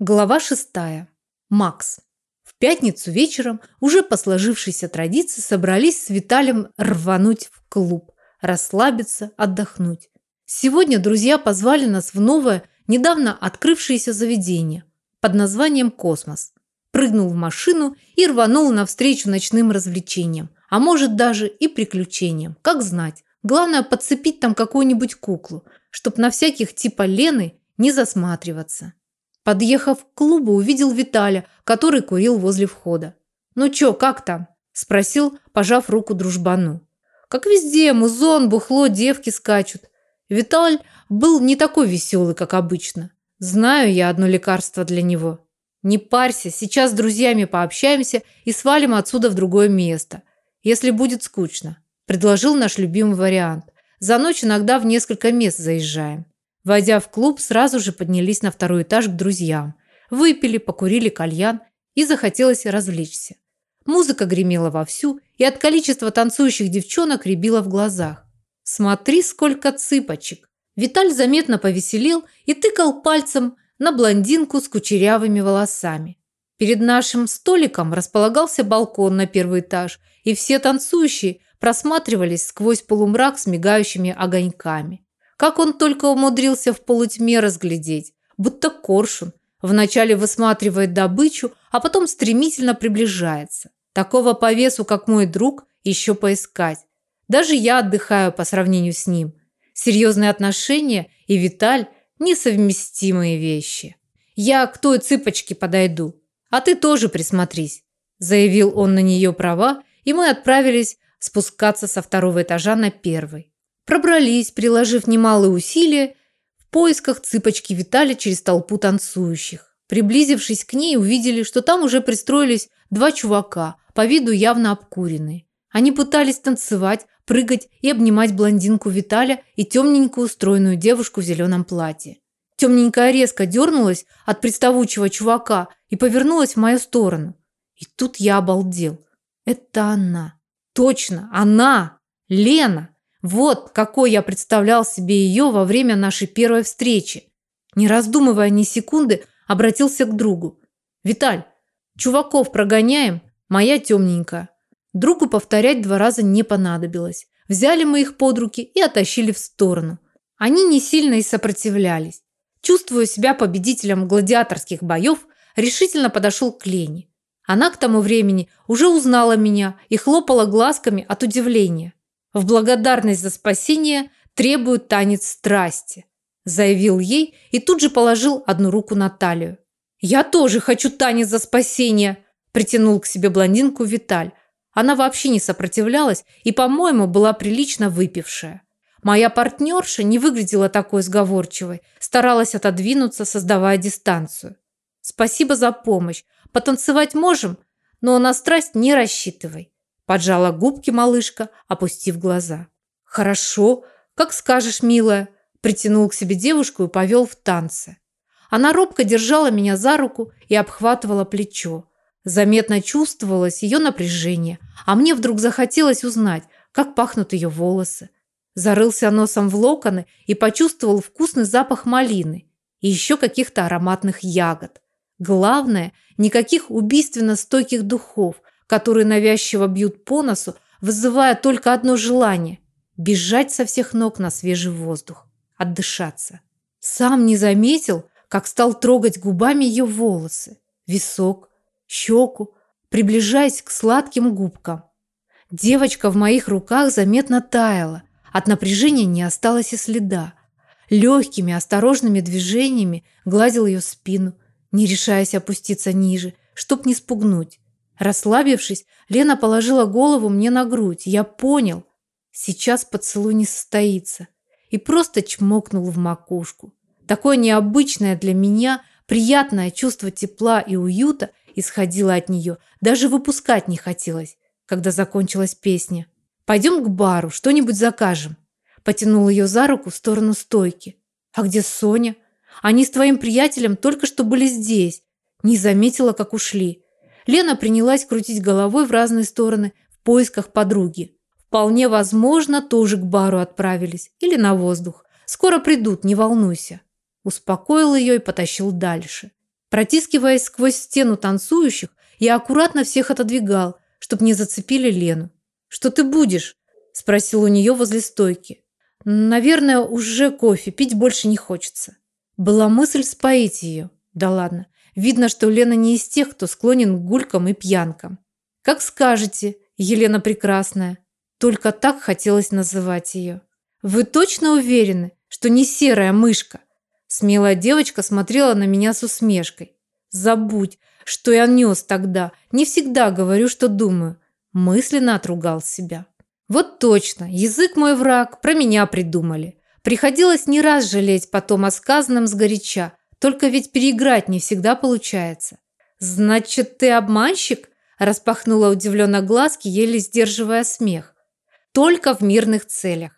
Глава шестая. Макс. В пятницу вечером, уже по сложившейся традиции, собрались с Виталием рвануть в клуб, расслабиться, отдохнуть. Сегодня друзья позвали нас в новое, недавно открывшееся заведение под названием «Космос». Прыгнул в машину и рванул навстречу ночным развлечениям, а может даже и приключениям, как знать. Главное подцепить там какую-нибудь куклу, чтоб на всяких типа Лены не засматриваться. Подъехав к клубу, увидел Виталя, который курил возле входа. «Ну чё, как там?» – спросил, пожав руку дружбану. «Как везде, музон, бухло, девки скачут». Виталь был не такой веселый, как обычно. Знаю я одно лекарство для него. Не парься, сейчас с друзьями пообщаемся и свалим отсюда в другое место, если будет скучно. Предложил наш любимый вариант. За ночь иногда в несколько мест заезжаем. Войдя в клуб, сразу же поднялись на второй этаж к друзьям. Выпили, покурили кальян и захотелось развлечься. Музыка гремела вовсю, и от количества танцующих девчонок рябило в глазах. Смотри, сколько цыпочек. Виталь заметно повеселел и тыкал пальцем на блондинку с кучерявыми волосами. Перед нашим столиком располагался балкон на первый этаж, и все танцующие просматривались сквозь полумрак с мигающими огоньками. Как он только умудрился в полутьме разглядеть, будто коршун. Вначале высматривает добычу, а потом стремительно приближается. Такого по весу, как мой друг, еще поискать. Даже я отдыхаю по сравнению с ним. Серьезные отношения и Виталь – несовместимые вещи. Я к той цыпочке подойду, а ты тоже присмотрись, заявил он на нее права, и мы отправились спускаться со второго этажа на первый. Пробрались, приложив немалые усилия, в поисках цыпочки витали через толпу танцующих. Приблизившись к ней, увидели, что там уже пристроились два чувака, по виду явно обкуренные. Они пытались танцевать, прыгать и обнимать блондинку Виталя и темненькую стройную девушку в зеленом платье. Темненькая резко дернулась от приставучего чувака и повернулась в мою сторону. И тут я обалдел. Это она. Точно, она! Лена! Вот какой я представлял себе ее во время нашей первой встречи. Не раздумывая ни секунды, обратился к другу. «Виталь, чуваков прогоняем, моя темненькая». Другу повторять два раза не понадобилось. Взяли мы их под руки и оттащили в сторону. Они не сильно и сопротивлялись. Чувствуя себя победителем гладиаторских боев, решительно подошел к Лене. Она к тому времени уже узнала меня и хлопала глазками от удивления. В благодарность за спасение требует танец страсти, заявил ей и тут же положил одну руку на талию. Я тоже хочу танец за спасение, притянул к себе блондинку Виталь. Она вообще не сопротивлялась и, по-моему, была прилично выпившая. Моя партнерша не выглядела такой сговорчивой, старалась отодвинуться, создавая дистанцию. Спасибо за помощь. Потанцевать можем, но на страсть не рассчитывай. Поджала губки малышка, опустив глаза. Хорошо, как скажешь, милая, притянул к себе девушку и повел в танцы. Она робко держала меня за руку и обхватывала плечо. Заметно чувствовалось ее напряжение, а мне вдруг захотелось узнать, как пахнут ее волосы. Зарылся носом в локоны и почувствовал вкусный запах малины и еще каких-то ароматных ягод. Главное, никаких убийственно стойких духов, которые навязчиво бьют по носу, вызывая только одно желание – бежать со всех ног на свежий воздух, отдышаться. Сам не заметил, как стал трогать губами ее волосы, висок, щеку, приближаясь к сладким губкам. Девочка в моих руках заметно таяла, от напряжения не осталось и следа. Легкими, осторожными движениями гладил ее спину, не решаясь опуститься ниже, чтоб не спугнуть. Расслабившись, Лена положила голову мне на грудь. Я понял, сейчас поцелуй не состоится. И просто чмокнул в макушку. Такое необычное для меня, приятное чувство тепла и уюта исходило от нее. Даже выпускать не хотелось, когда закончилась песня. «Пойдем к бару, что-нибудь закажем». Потянул ее за руку в сторону стойки. «А где Соня? Они с твоим приятелем только что были здесь. Не заметила, как ушли». Лена принялась крутить головой в разные стороны в поисках подруги. Вполне возможно, тоже к бару отправились или на воздух. Скоро придут, не волнуйся. Успокоил ее и потащил дальше. Протискиваясь сквозь стену танцующих, я аккуратно всех отодвигал, чтоб не зацепили Лену. «Что ты будешь?» – спросил у нее возле стойки. «Наверное, уже кофе, пить больше не хочется». Была мысль споить ее. Да ладно. Видно, что Лена не из тех, кто склонен к гулькам и пьянкам. «Как скажете, Елена Прекрасная». Только так хотелось называть ее. «Вы точно уверены, что не серая мышка?» Смелая девочка смотрела на меня с усмешкой. «Забудь, что я нес тогда. Не всегда говорю, что думаю». Мысленно отругал себя. «Вот точно, язык мой враг, про меня придумали. Приходилось не раз жалеть потом о сказанном сгоряча. Только ведь переиграть не всегда получается». «Значит, ты обманщик?» Распахнула удивленно глазки, еле сдерживая смех. «Только в мирных целях.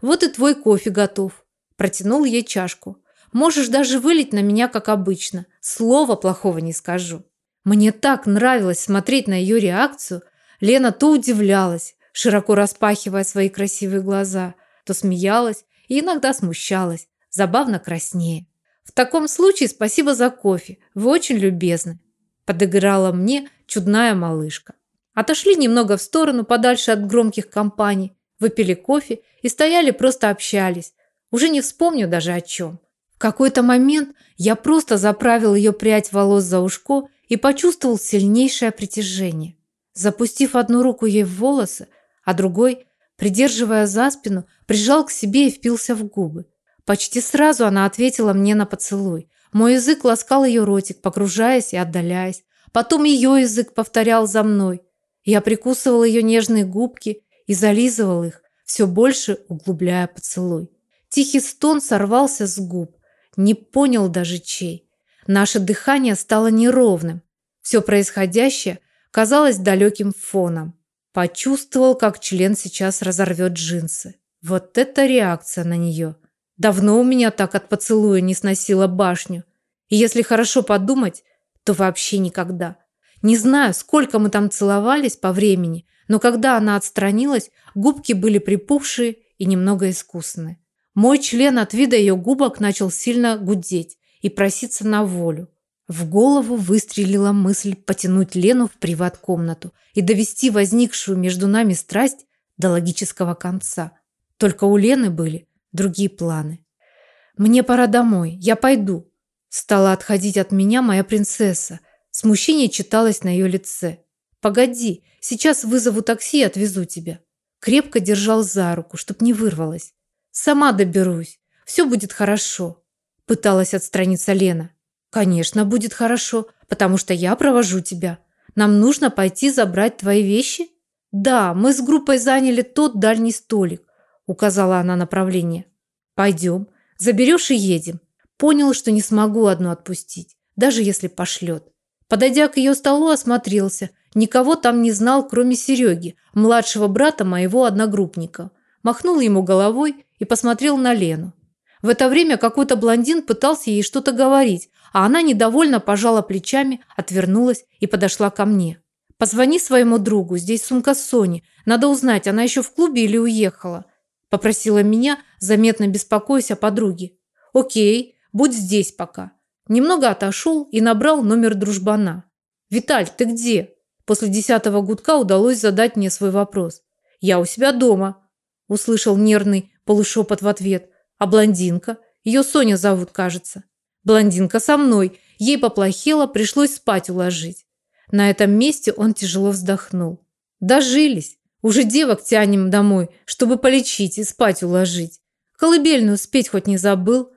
Вот и твой кофе готов». Протянул ей чашку. Можешь даже вылить на меня, как обычно. Слова плохого не скажу. Мне так нравилось смотреть на ее реакцию. Лена то удивлялась, широко распахивая свои красивые глаза, то смеялась и иногда смущалась, забавно краснее. В таком случае спасибо за кофе. Вы очень любезны. Подыграла мне чудная малышка. Отошли немного в сторону, подальше от громких компаний, выпили кофе и стояли просто общались. Уже не вспомню даже о чем какой-то момент я просто заправил ее прядь волос за ушко и почувствовал сильнейшее притяжение. Запустив одну руку ей в волосы, а другой, придерживая за спину, прижал к себе и впился в губы. Почти сразу она ответила мне на поцелуй. Мой язык ласкал ее ротик, погружаясь и отдаляясь. Потом ее язык повторял за мной. Я прикусывал ее нежные губки и зализывал их, все больше углубляя поцелуй. Тихий стон сорвался с губ не понял даже чей. Наше дыхание стало неровным. Все происходящее казалось далеким фоном. Почувствовал, как член сейчас разорвет джинсы. Вот это реакция на нее. Давно у меня так от поцелуя не сносила башню. И если хорошо подумать, то вообще никогда. Не знаю, сколько мы там целовались по времени, но когда она отстранилась, губки были припухшие и немного искусные. Мой член от вида ее губок начал сильно гудеть и проситься на волю. В голову выстрелила мысль потянуть Лену в приват-комнату и довести возникшую между нами страсть до логического конца. Только у Лены были другие планы. «Мне пора домой, я пойду», – стала отходить от меня моя принцесса. Смущение читалось на ее лице. «Погоди, сейчас вызову такси и отвезу тебя». Крепко держал за руку, чтоб не вырвалась. Сама доберусь. Все будет хорошо. Пыталась отстраниться Лена. Конечно, будет хорошо, потому что я провожу тебя. Нам нужно пойти забрать твои вещи? Да, мы с группой заняли тот дальний столик, указала она направление. Пойдем, заберешь и едем. Понял, что не смогу одну отпустить, даже если пошлет. Подойдя к ее столу, осмотрелся. Никого там не знал, кроме Сереги, младшего брата моего одногруппника. Махнул ему головой и посмотрел на Лену. В это время какой-то блондин пытался ей что-то говорить, а она недовольно пожала плечами, отвернулась и подошла ко мне. «Позвони своему другу, здесь сумка Сони. Надо узнать, она еще в клубе или уехала?» Попросила меня, заметно беспокоясь о подруге. «Окей, будь здесь пока». Немного отошел и набрал номер дружбана. «Виталь, ты где?» После десятого гудка удалось задать мне свой вопрос. «Я у себя дома», – услышал нервный полушепот в ответ. А блондинка? Ее Соня зовут, кажется. Блондинка со мной. Ей поплохело, пришлось спать уложить. На этом месте он тяжело вздохнул. Дожились. Уже девок тянем домой, чтобы полечить и спать уложить. Колыбельную спеть хоть не забыл.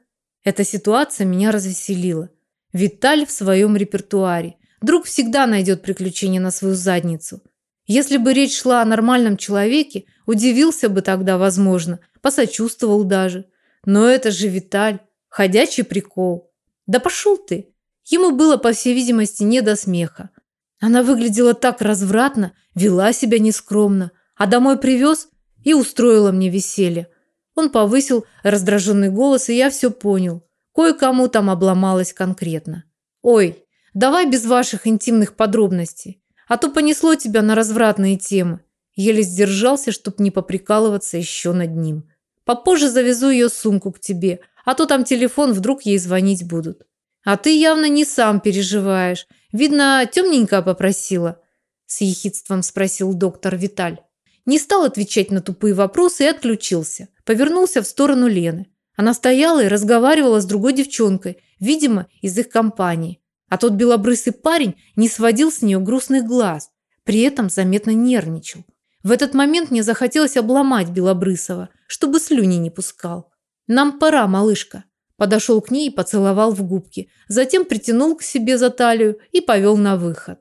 Эта ситуация меня развеселила. Виталь в своем репертуаре. Друг всегда найдет приключения на свою задницу. Если бы речь шла о нормальном человеке, удивился бы тогда, возможно, посочувствовал даже. Но это же Виталь, ходячий прикол. Да пошел ты. Ему было, по всей видимости, не до смеха. Она выглядела так развратно, вела себя нескромно, а домой привез и устроила мне веселье. Он повысил раздраженный голос, и я все понял. Кое-кому там обломалось конкретно. «Ой, давай без ваших интимных подробностей. А то понесло тебя на развратные темы. Еле сдержался, чтоб не поприкалываться еще над ним. Попозже завезу ее сумку к тебе, а то там телефон, вдруг ей звонить будут. А ты явно не сам переживаешь. Видно, темненькая попросила. С ехидством спросил доктор Виталь. Не стал отвечать на тупые вопросы и отключился. Повернулся в сторону Лены. Она стояла и разговаривала с другой девчонкой, видимо, из их компании. А тот белобрысый парень не сводил с нее грустных глаз, при этом заметно нервничал. В этот момент мне захотелось обломать Белобрысова, чтобы слюни не пускал. «Нам пора, малышка». Подошел к ней и поцеловал в губки, затем притянул к себе за талию и повел на выход.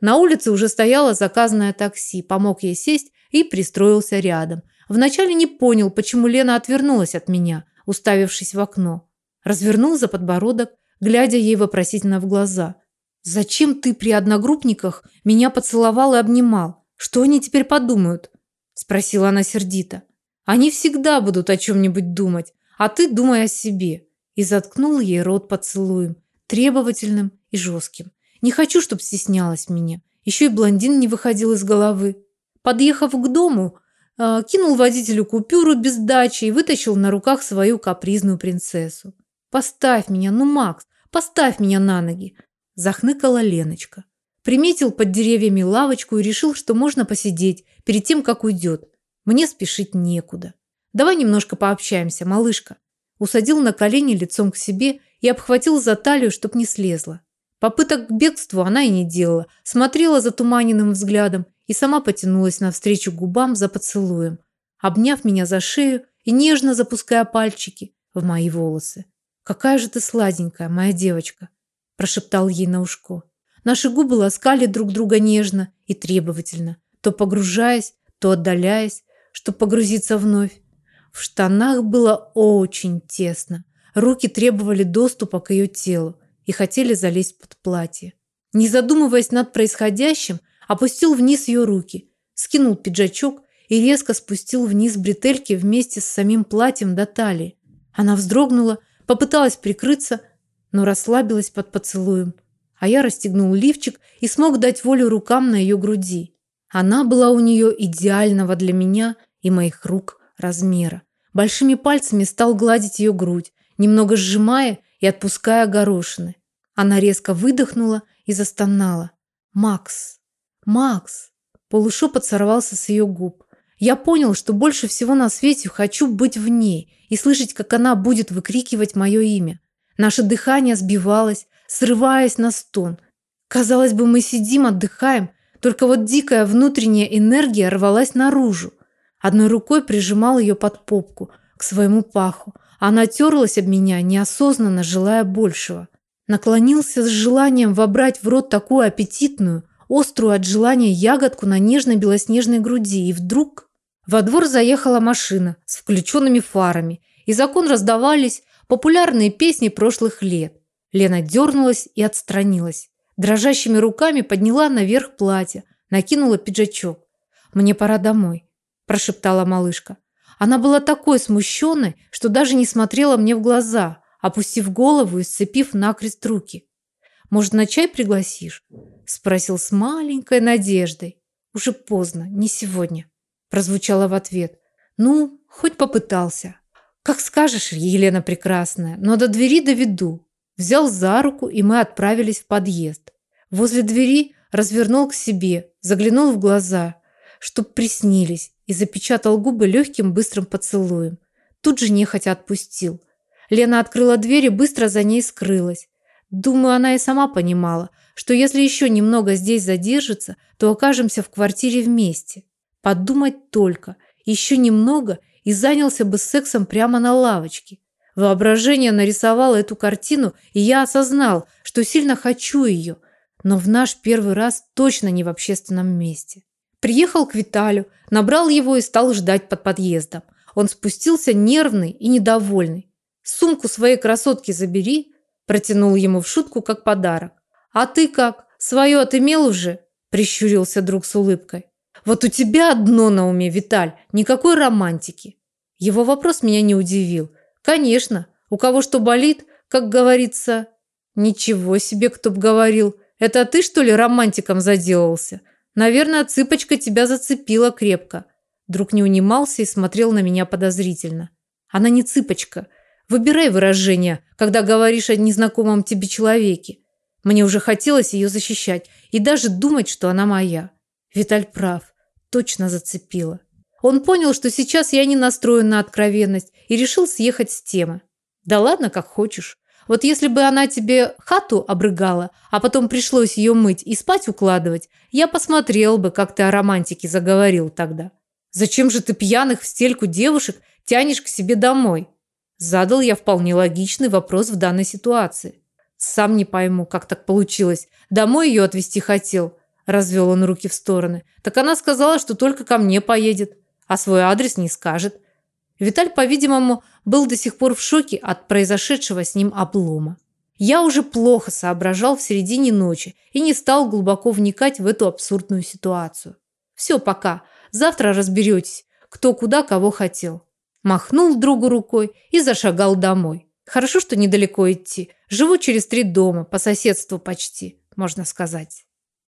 На улице уже стояло заказанное такси, помог ей сесть и пристроился рядом. Вначале не понял, почему Лена отвернулась от меня, уставившись в окно. Развернул за подбородок, глядя ей вопросительно в глаза. «Зачем ты при одногруппниках меня поцеловал и обнимал? Что они теперь подумают?» Спросила она сердито. «Они всегда будут о чем-нибудь думать, а ты думай о себе». И заткнул ей рот поцелуем, требовательным и жестким. Не хочу, чтобы стеснялась меня. Еще и блондин не выходил из головы. Подъехав к дому, а, кинул водителю купюру без дачи и вытащил на руках свою капризную принцессу. «Поставь меня, ну, Макс, поставь меня на ноги!» Захныкала Леночка. Приметил под деревьями лавочку и решил, что можно посидеть перед тем, как уйдет. Мне спешить некуда. Давай немножко пообщаемся, малышка. Усадил на колени лицом к себе и обхватил за талию, чтоб не слезла. Попыток к бегству она и не делала, смотрела за туманенным взглядом и сама потянулась навстречу губам за поцелуем, обняв меня за шею и нежно запуская пальчики в мои волосы. «Какая же ты сладенькая, моя девочка!» – прошептал ей на ушко. Наши губы ласкали друг друга нежно и требовательно, то погружаясь, то отдаляясь, чтобы погрузиться вновь. В штанах было очень тесно. Руки требовали доступа к ее телу и хотели залезть под платье. Не задумываясь над происходящим, опустил вниз ее руки, скинул пиджачок и резко спустил вниз бретельки вместе с самим платьем до талии. Она вздрогнула, попыталась прикрыться, но расслабилась под поцелуем. А я расстегнул лифчик и смог дать волю рукам на ее груди. Она была у нее идеального для меня и моих рук размера. Большими пальцами стал гладить ее грудь, немного сжимая и отпуская горошины. Она резко выдохнула и застонала. «Макс! Макс!» Полушепот сорвался с ее губ. Я понял, что больше всего на свете хочу быть в ней и слышать, как она будет выкрикивать мое имя. Наше дыхание сбивалось, срываясь на стон. Казалось бы, мы сидим, отдыхаем, только вот дикая внутренняя энергия рвалась наружу. Одной рукой прижимал ее под попку, к своему паху. Она терлась об меня, неосознанно желая большего. Наклонился с желанием вобрать в рот такую аппетитную, острую от желания ягодку на нежной белоснежной груди. И вдруг во двор заехала машина с включенными фарами. Из окон раздавались популярные песни прошлых лет. Лена дернулась и отстранилась. Дрожащими руками подняла наверх платье, накинула пиджачок. «Мне пора домой», – прошептала малышка. Она была такой смущенной, что даже не смотрела мне в глаза, опустив голову и сцепив накрест руки. «Может, на чай пригласишь?» – спросил с маленькой надеждой. «Уже поздно, не сегодня», – прозвучало в ответ. «Ну, хоть попытался». «Как скажешь, Елена Прекрасная, но до двери доведу». Взял за руку, и мы отправились в подъезд. Возле двери развернул к себе, заглянул в глаза, чтоб приснились, и запечатал губы легким быстрым поцелуем. Тут же нехотя отпустил. Лена открыла дверь и быстро за ней скрылась. Думаю, она и сама понимала, что если еще немного здесь задержится, то окажемся в квартире вместе. Подумать только, еще немного и занялся бы сексом прямо на лавочке. Воображение нарисовало эту картину, и я осознал, что сильно хочу ее, но в наш первый раз точно не в общественном месте. Приехал к Виталю, набрал его и стал ждать под подъездом. Он спустился нервный и недовольный. «Сумку своей красотки забери», протянул ему в шутку как подарок. «А ты как? Свое отымел уже?» прищурился друг с улыбкой. «Вот у тебя одно на уме, Виталь, никакой романтики». Его вопрос меня не удивил. «Конечно, у кого что болит, как говорится...» «Ничего себе, кто б говорил. Это ты, что ли, романтиком заделался? Наверное, цыпочка тебя зацепила крепко. Друг не унимался и смотрел на меня подозрительно. Она не цыпочка. Выбирай выражение, когда говоришь о незнакомом тебе человеке. Мне уже хотелось ее защищать и даже думать, что она моя. Виталь прав. Точно зацепила. Он понял, что сейчас я не настроен на откровенность и решил съехать с темы. Да ладно, как хочешь. Вот если бы она тебе хату обрыгала, а потом пришлось ее мыть и спать укладывать, я посмотрел бы, как ты о романтике заговорил тогда. Зачем же ты пьяных в стельку девушек тянешь к себе домой? Задал я вполне логичный вопрос в данной ситуации. Сам не пойму, как так получилось. Домой ее отвезти хотел. Развел он руки в стороны. Так она сказала, что только ко мне поедет, а свой адрес не скажет. Виталь, по-видимому, был до сих пор в шоке от произошедшего с ним облома. Я уже плохо соображал в середине ночи и не стал глубоко вникать в эту абсурдную ситуацию. Все, пока. Завтра разберетесь, кто куда кого хотел. Махнул другу рукой и зашагал домой. Хорошо, что недалеко идти. Живу через три дома, по соседству почти, можно сказать.